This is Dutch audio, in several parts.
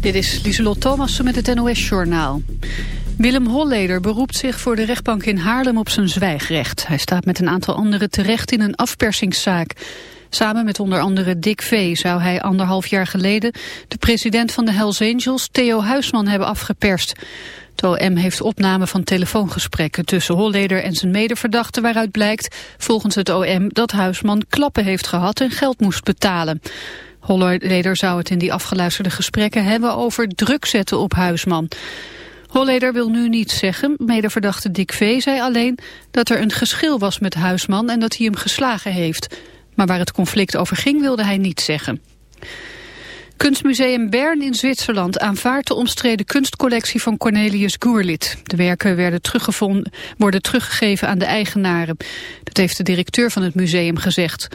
Dit is Lieselot Thomassen met het NOS-journaal. Willem Holleder beroept zich voor de rechtbank in Haarlem op zijn zwijgrecht. Hij staat met een aantal anderen terecht in een afpersingszaak. Samen met onder andere Dick V. zou hij anderhalf jaar geleden... de president van de Hells Angels, Theo Huisman, hebben afgeperst. Het OM heeft opname van telefoongesprekken tussen Holleder en zijn medeverdachte... waaruit blijkt, volgens het OM, dat Huisman klappen heeft gehad en geld moest betalen. Holleder zou het in die afgeluisterde gesprekken hebben over druk zetten op Huisman. Holleder wil nu niets zeggen. Medeverdachte Dick V. zei alleen dat er een geschil was met Huisman en dat hij hem geslagen heeft. Maar waar het conflict over ging wilde hij niet zeggen. Kunstmuseum Bern in Zwitserland aanvaardt de omstreden kunstcollectie van Cornelius Goerlit. De werken werden teruggevonden, worden teruggegeven aan de eigenaren. Dat heeft de directeur van het museum gezegd.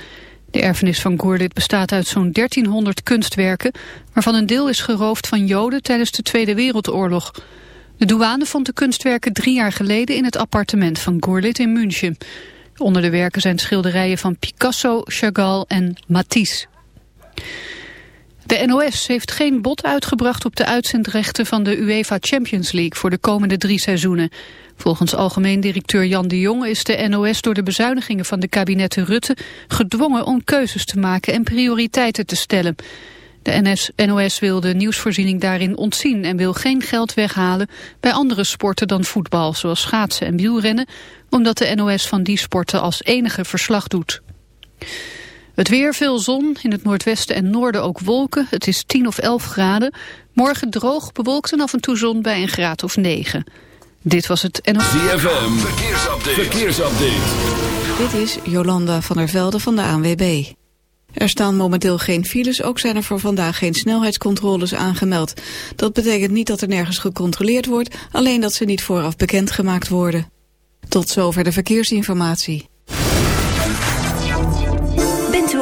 De erfenis van Goerlit bestaat uit zo'n 1300 kunstwerken... waarvan een deel is geroofd van Joden tijdens de Tweede Wereldoorlog. De douane vond de kunstwerken drie jaar geleden in het appartement van Goerlit in München. Onder de werken zijn schilderijen van Picasso, Chagall en Matisse. De NOS heeft geen bod uitgebracht op de uitzendrechten van de UEFA Champions League voor de komende drie seizoenen. Volgens algemeen directeur Jan de Jong is de NOS door de bezuinigingen van de kabinetten Rutte gedwongen om keuzes te maken en prioriteiten te stellen. De NOS wil de nieuwsvoorziening daarin ontzien en wil geen geld weghalen bij andere sporten dan voetbal, zoals schaatsen en wielrennen, omdat de NOS van die sporten als enige verslag doet. Het weer, veel zon, in het noordwesten en noorden ook wolken. Het is 10 of 11 graden. Morgen droog, bewolkt en af en toe zon bij een graad of 9. Dit was het NOS. ZFM, verkeersupdate. verkeersupdate. Dit is Jolanda van der Velde van de ANWB. Er staan momenteel geen files, ook zijn er voor vandaag geen snelheidscontroles aangemeld. Dat betekent niet dat er nergens gecontroleerd wordt, alleen dat ze niet vooraf bekendgemaakt worden. Tot zover de verkeersinformatie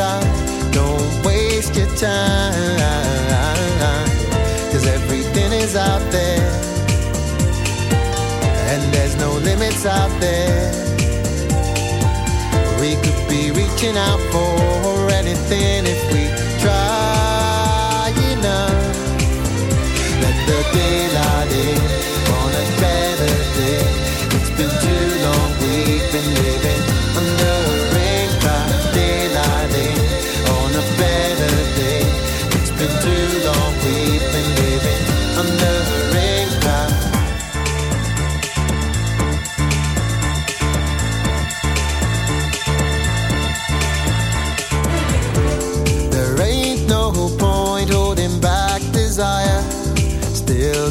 time. Don't waste your time. Cause everything is out out there. And there's no limits out there. We could be reaching out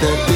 that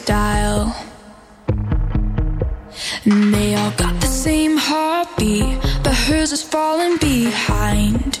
falling behind.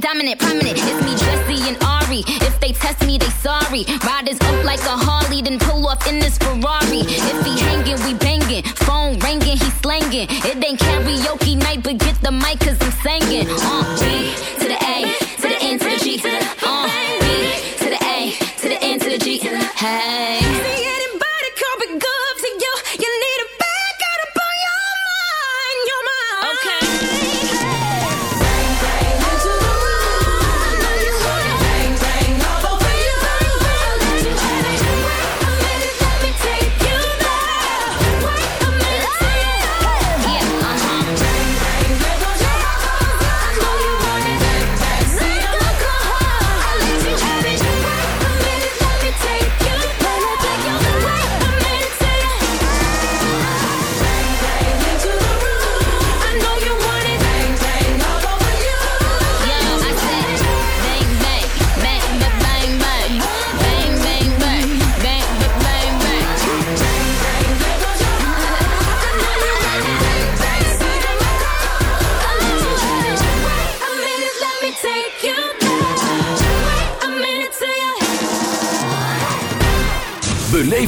dominant.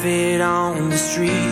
Fit on the street.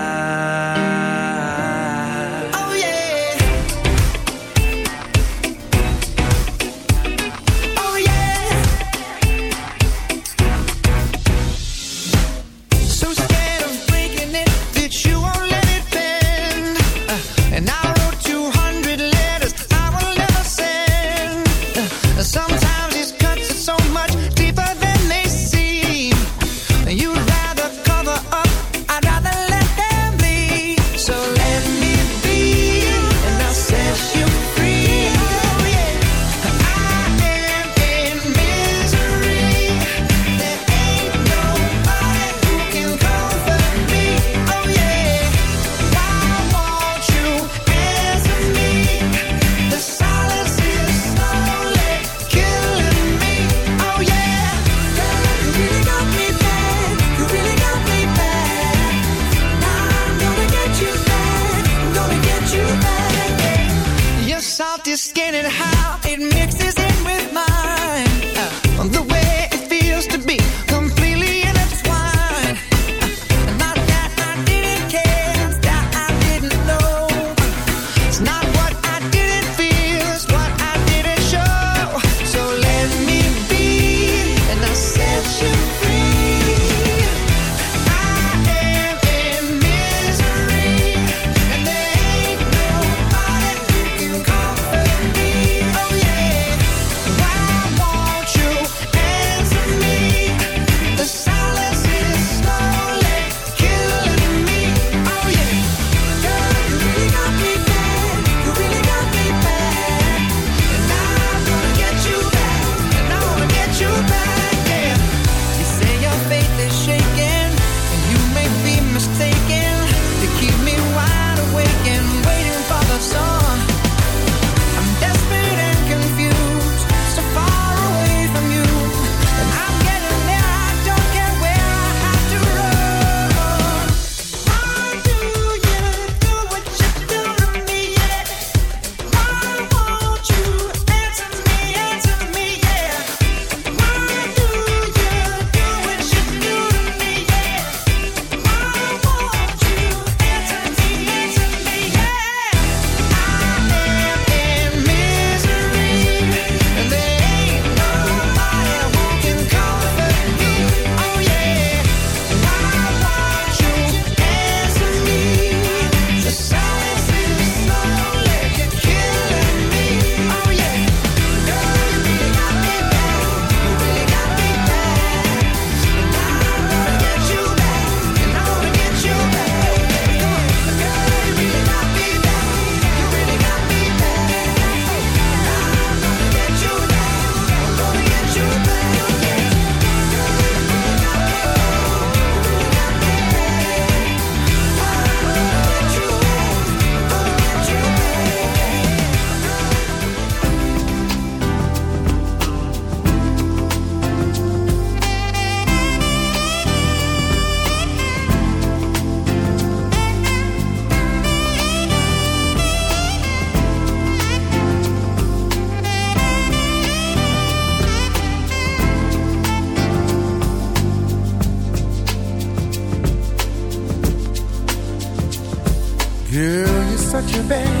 Such a bad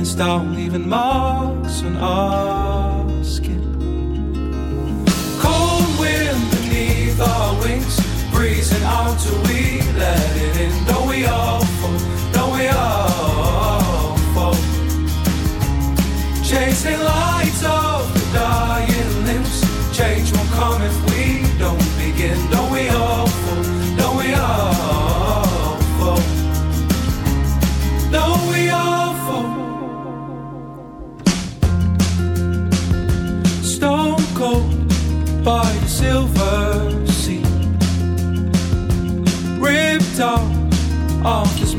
bringing down, leaving marks on our skin. Cold wind beneath our wings, breezing out till we let it in. Don't we all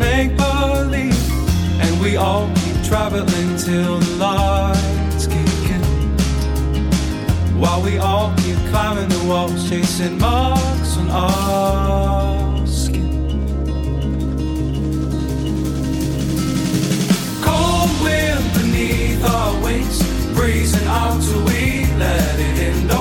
make believe. And we all keep traveling till the lights kick in. While we all keep climbing the walls, chasing marks on our skin. Cold wind beneath our wings, breezing out till we let it in.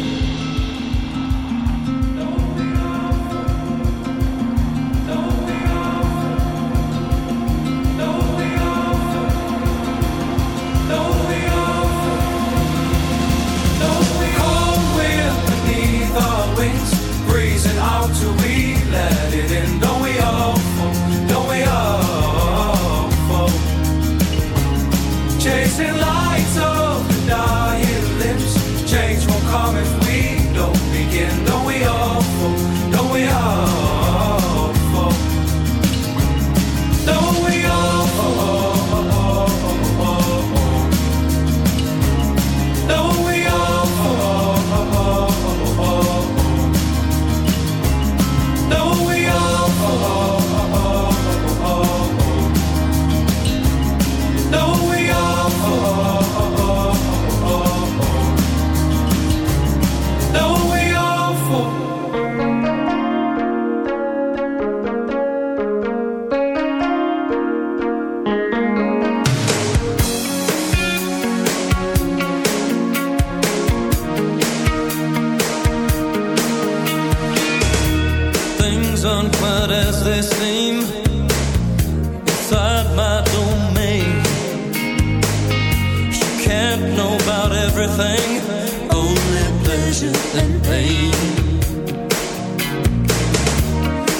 They seem inside my domain. Can't know about everything, only pleasure and pain.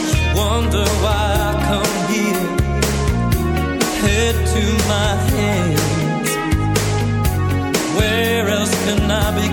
She wonder why I come here, head to my hands. Where else can I be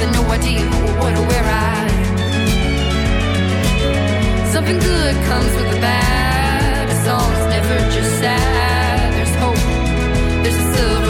having no idea what or where I. Something good comes with the bad. A song's never just sad. There's hope. There's a silver.